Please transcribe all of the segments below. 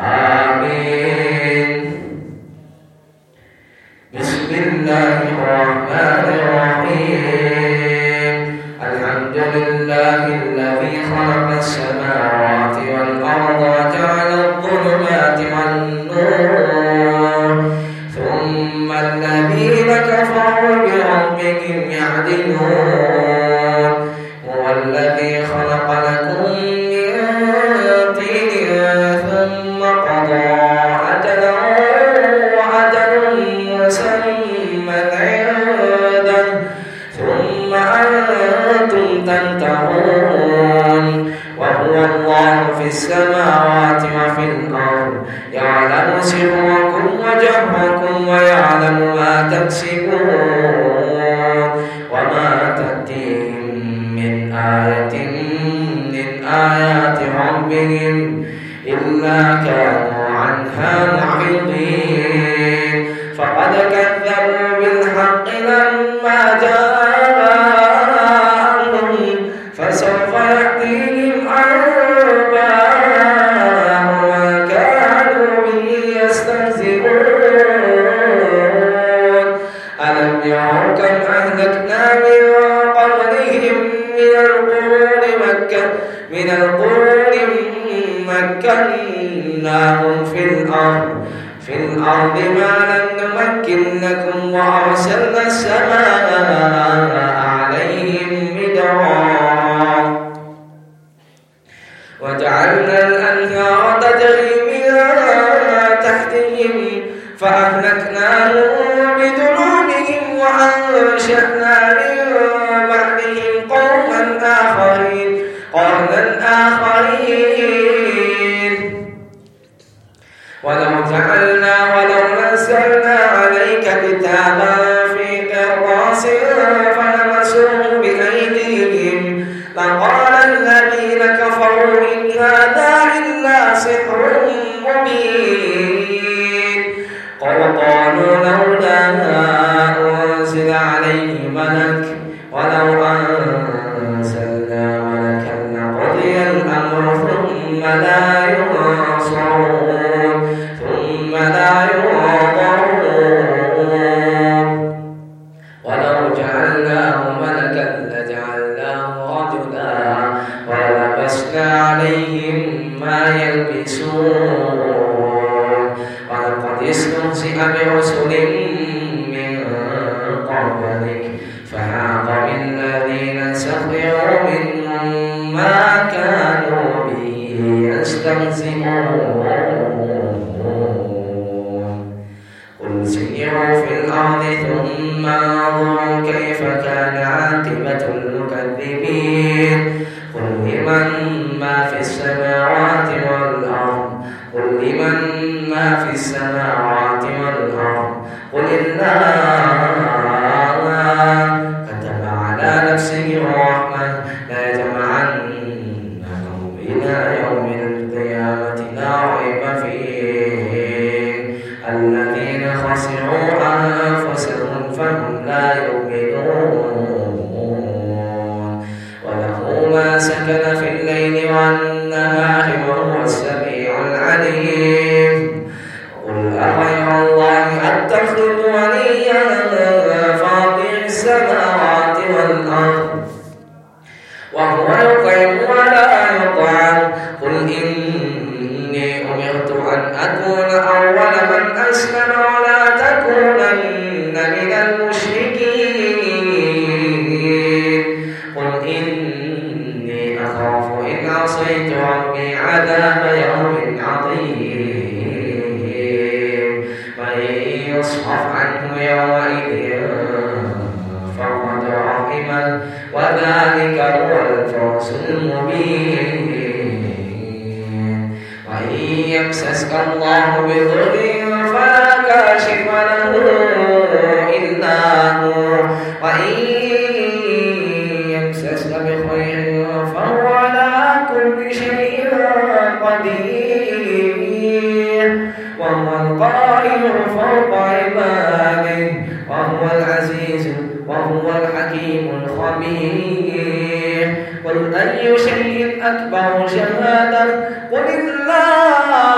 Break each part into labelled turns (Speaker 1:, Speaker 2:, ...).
Speaker 1: Ah. يكسبون وما تأتيهم من آية من آيات ربهم إلا كانوا عنها Nada. أخاف إن عصيت ربي عذاب يوم عظيم. من يصرف عنه يومئذ فقد رحمه وذلك هو الفوز المبين. وإن يمسسك الله بضر فلا كاشف له إلا هو. وإن يعلم فوق عباده وهو العزيز وهو الحكيم الخبير قل أي شيء أكبر شهادة قل الله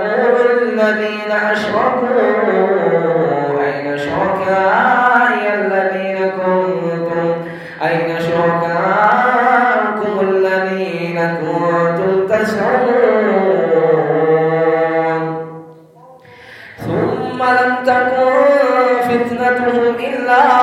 Speaker 1: الذين أشركوا. أين شركائي الذين كنتم؟ أين الذين كنتم تزعمون ثم لم تكن فتنتهم إلا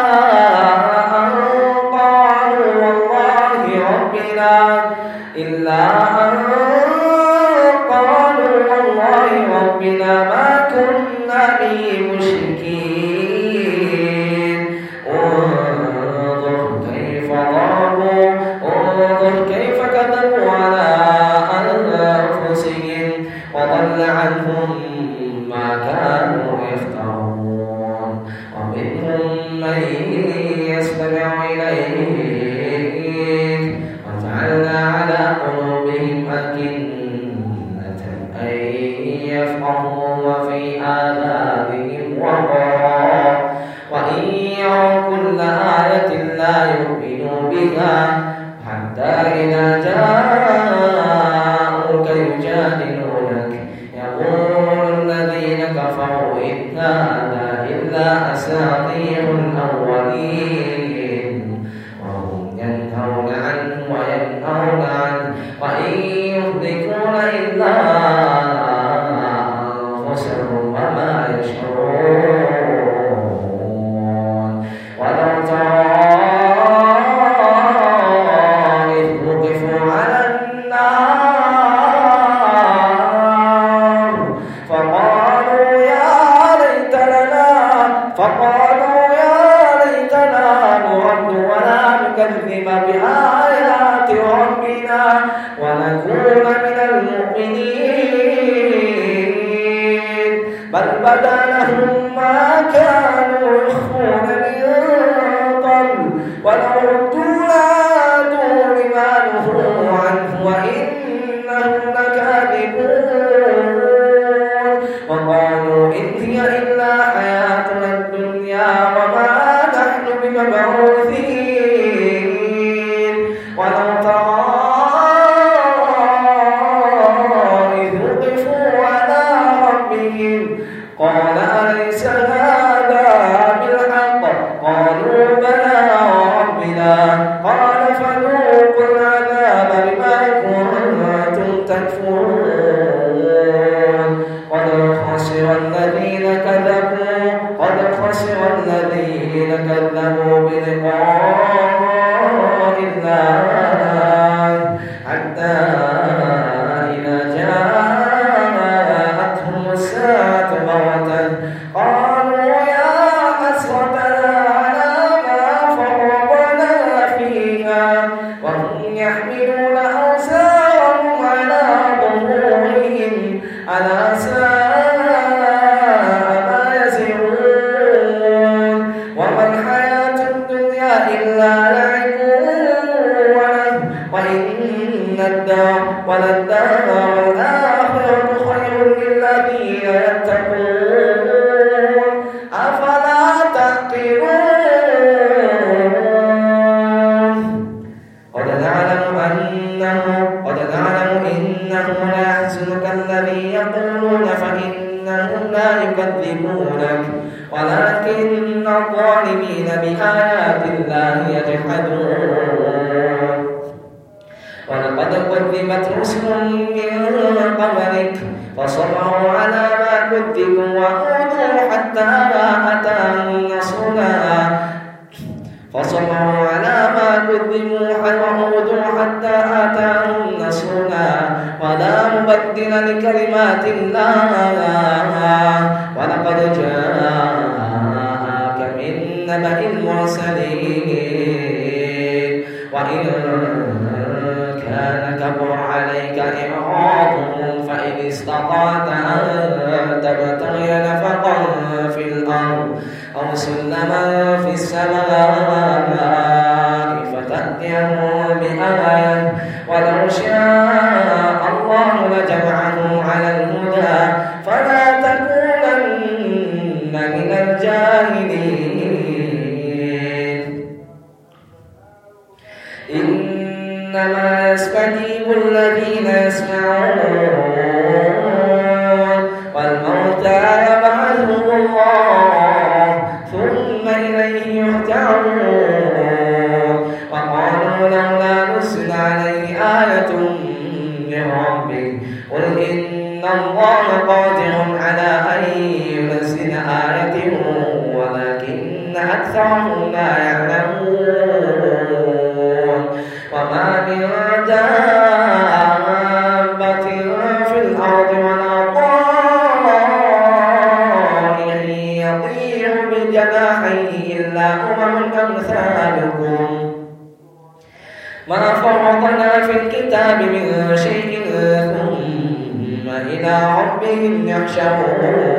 Speaker 1: حتى إذا جاء قد الذين كذبوا بلقاء الله حتى إنه قد نعلم إنه لا يحزنك الذي يقولون فإنهم لا يكذبونك. ولكن الظالمين بآيات الله يجحدون. ولقد كذبت رسل من قبلك فصبروا على ما كذبوا وأوذوا حتى ما أتاهم نصرنا فصبروا على ما كذبوا وعودوا حتى آتاهم نصرنا ولا مبدل لكلمات الله ولقد جاءك من نبأ المرسلين. وإن كان كبر عليك إعراضهم فإن استطعت أن والله لا يعلمون وما من دابة في الأرض ولا طائر يطير بجناحيه إلا أمم أمثالكم. ما فرطنا في الكتاب من شيء ثم إلى ربهم يحشرون.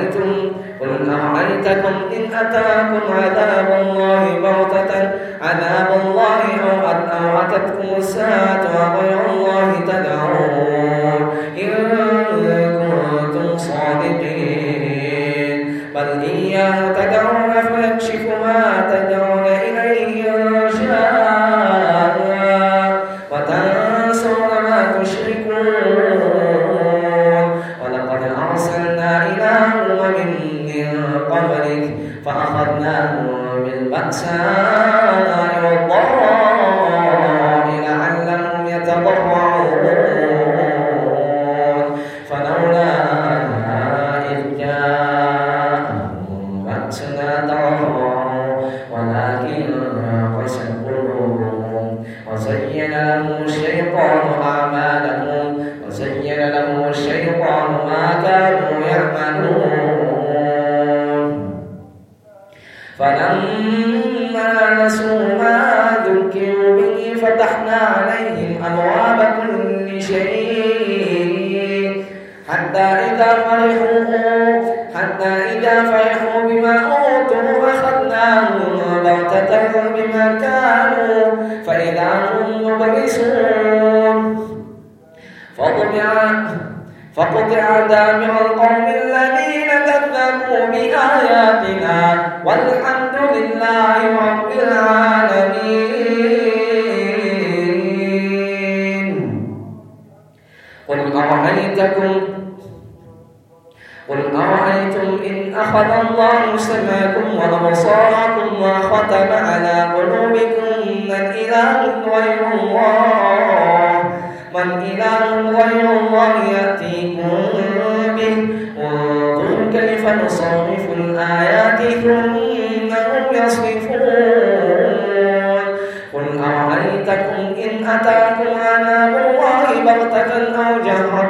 Speaker 1: أرأيتم قل أرأيتكم إن أتاكم عذاب الله بغتة عذاب الله أو أتتكم الساعة وغير الله كانوا فإذا هم مبلسون. فطبع فقطع دابر القوم الذين كذبوا بآياتنا والحمد لله رب العالمين. قل أرأيتكم قل أرأيتم إن أخذ الله سماكم وأبصاركم وختم على قلوبكم من إله غير الله من إله غير الله يأتيكم به انظر كيف نصرف الآيات ثم يصرفون قل أرأيتكم إن أتاكم عذاب الله بغتة أو جهرة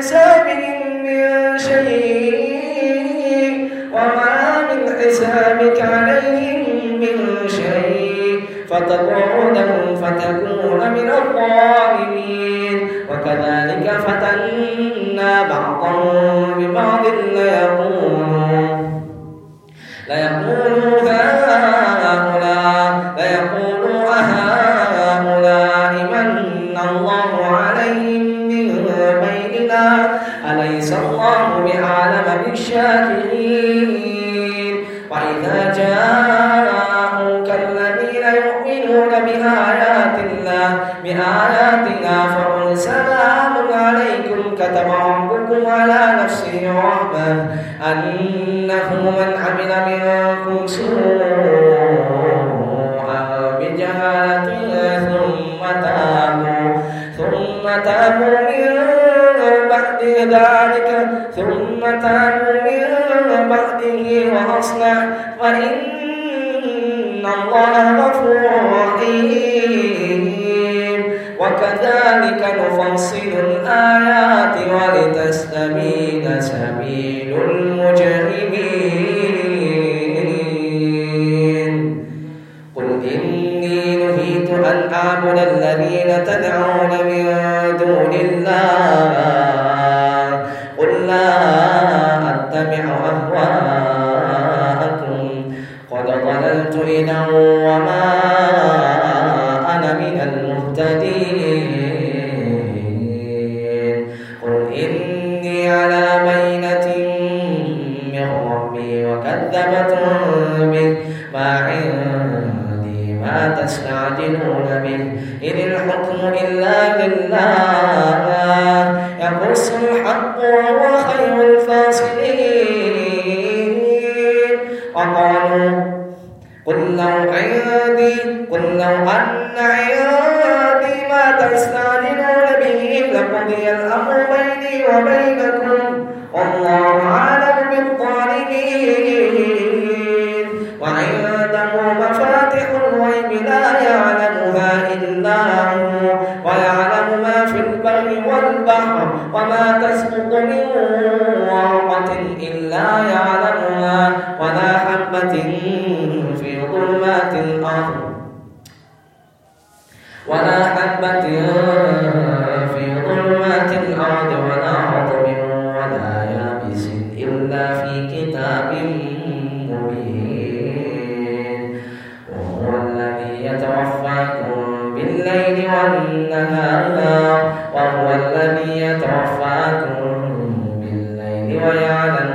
Speaker 1: There's الشاكرين وإذا جاءوك الذين يؤمنون بآيات الله بآياتنا فقل سلام عليكم كتب ربكم على نفسه رحمة أن الحسنى وإن الله غفور رحيم. وكذلك نفصل الآيات ولتستبين سبيل المجرمين. قل إني نهيت أن أعبد الذين تدعون من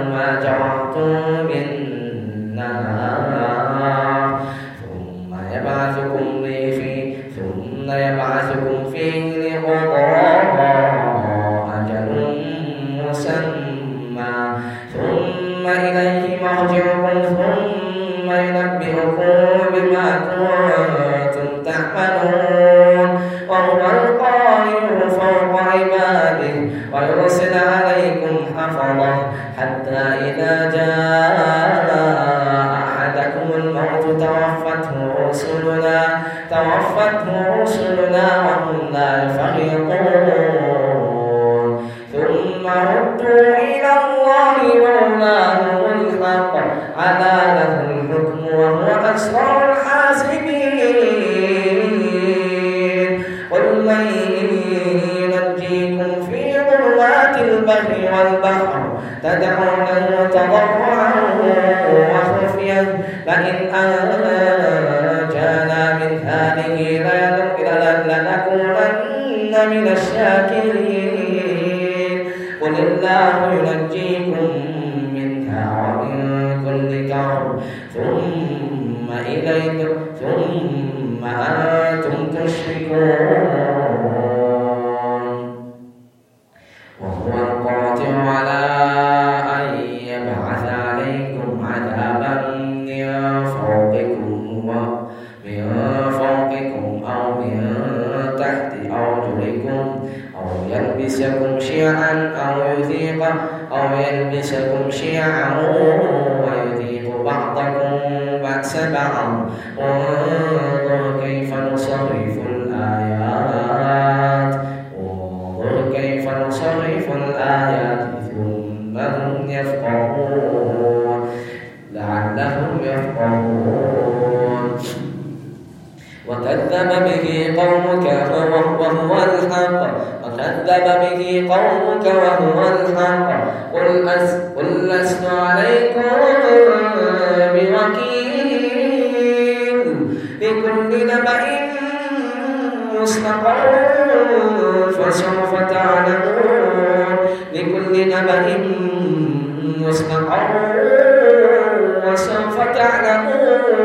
Speaker 1: ما جرحتم تدعونه تضرعا وخفيا لئن أنجانا من هذه لنكونن من الشاكرين. قل الله يلبسكم شيعا أو يذيق أو يلبسكم شيعا ويذيق بعضكم بأس بعض. انظر كيف نصرف الآيات. انظر كيف نصرف الآيات. ثم هم يفقهون. لعلهم يفقهون. وكذب به قومك وهو الحق. وكذب به قومك وهو الحق. قل, أس قل لست عليكم بوكيل. لكل نبأ مستقر فسوف تعلمون. لكل نبأ مستقر وسوف تعلمون.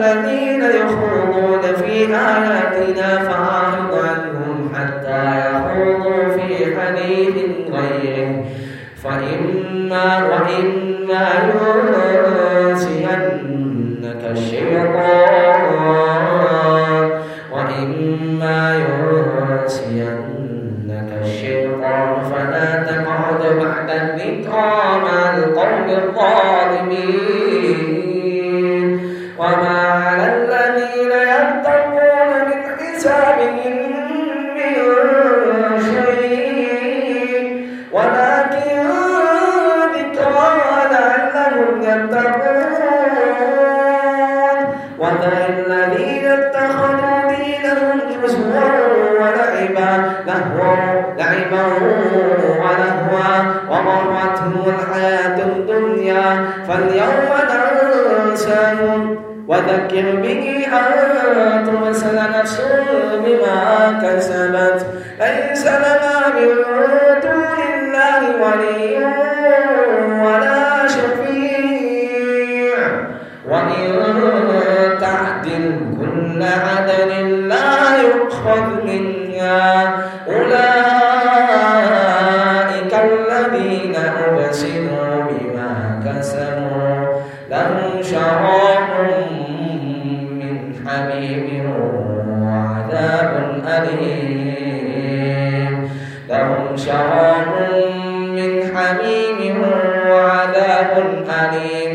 Speaker 1: الذين يخوضون في آياتنا فأعرض عنهم حتى يخوضوا في حديث غيره. فإما وإما ينسينك ولعبا لعبا ولهوا. وغرتهم الحياة الدنيا فاليوم ننساهم. وذكر به أن تبصر نفس بما كسبت. ليس لنا من دون الله ولي كل لا يؤخذ منها. أولئك الذين أبسلوا بما كسبوا. لهم شراب حميم وعذاب أليم. لهم شراب من حميم وعذاب أليم.